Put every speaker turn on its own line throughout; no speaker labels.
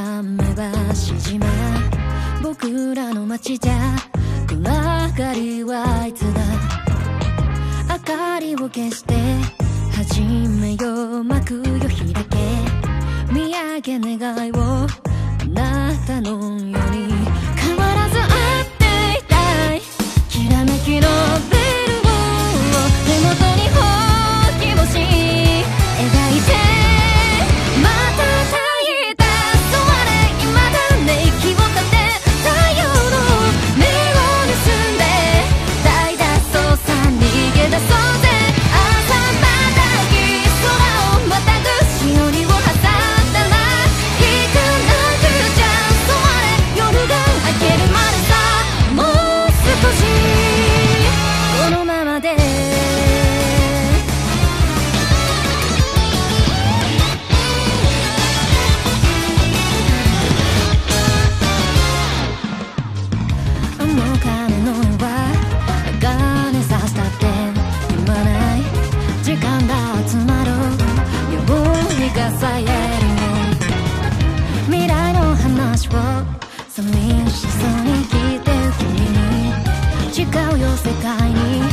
は目橋島僕らの街じゃ暗がりはいつだ？明かりを消して始めよう。幕よ開け。見上げ願いをあなた寂しさに来て君に誓うよ世界に。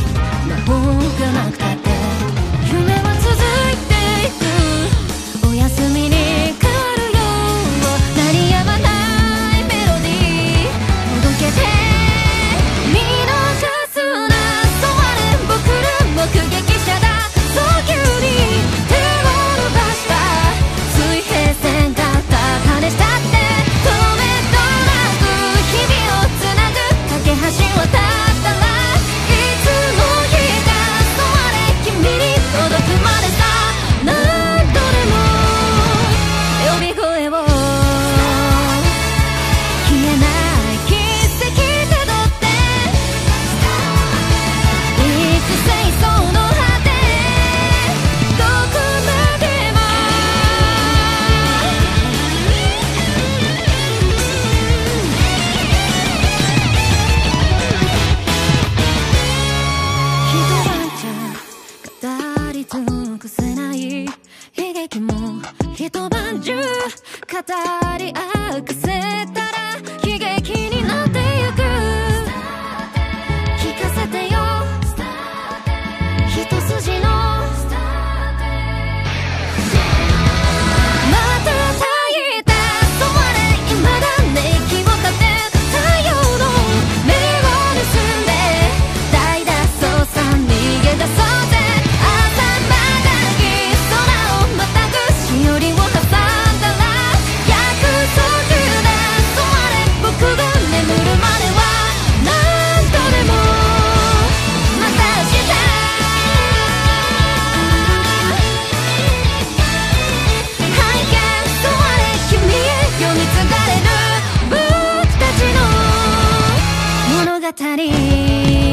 語り合う癖と語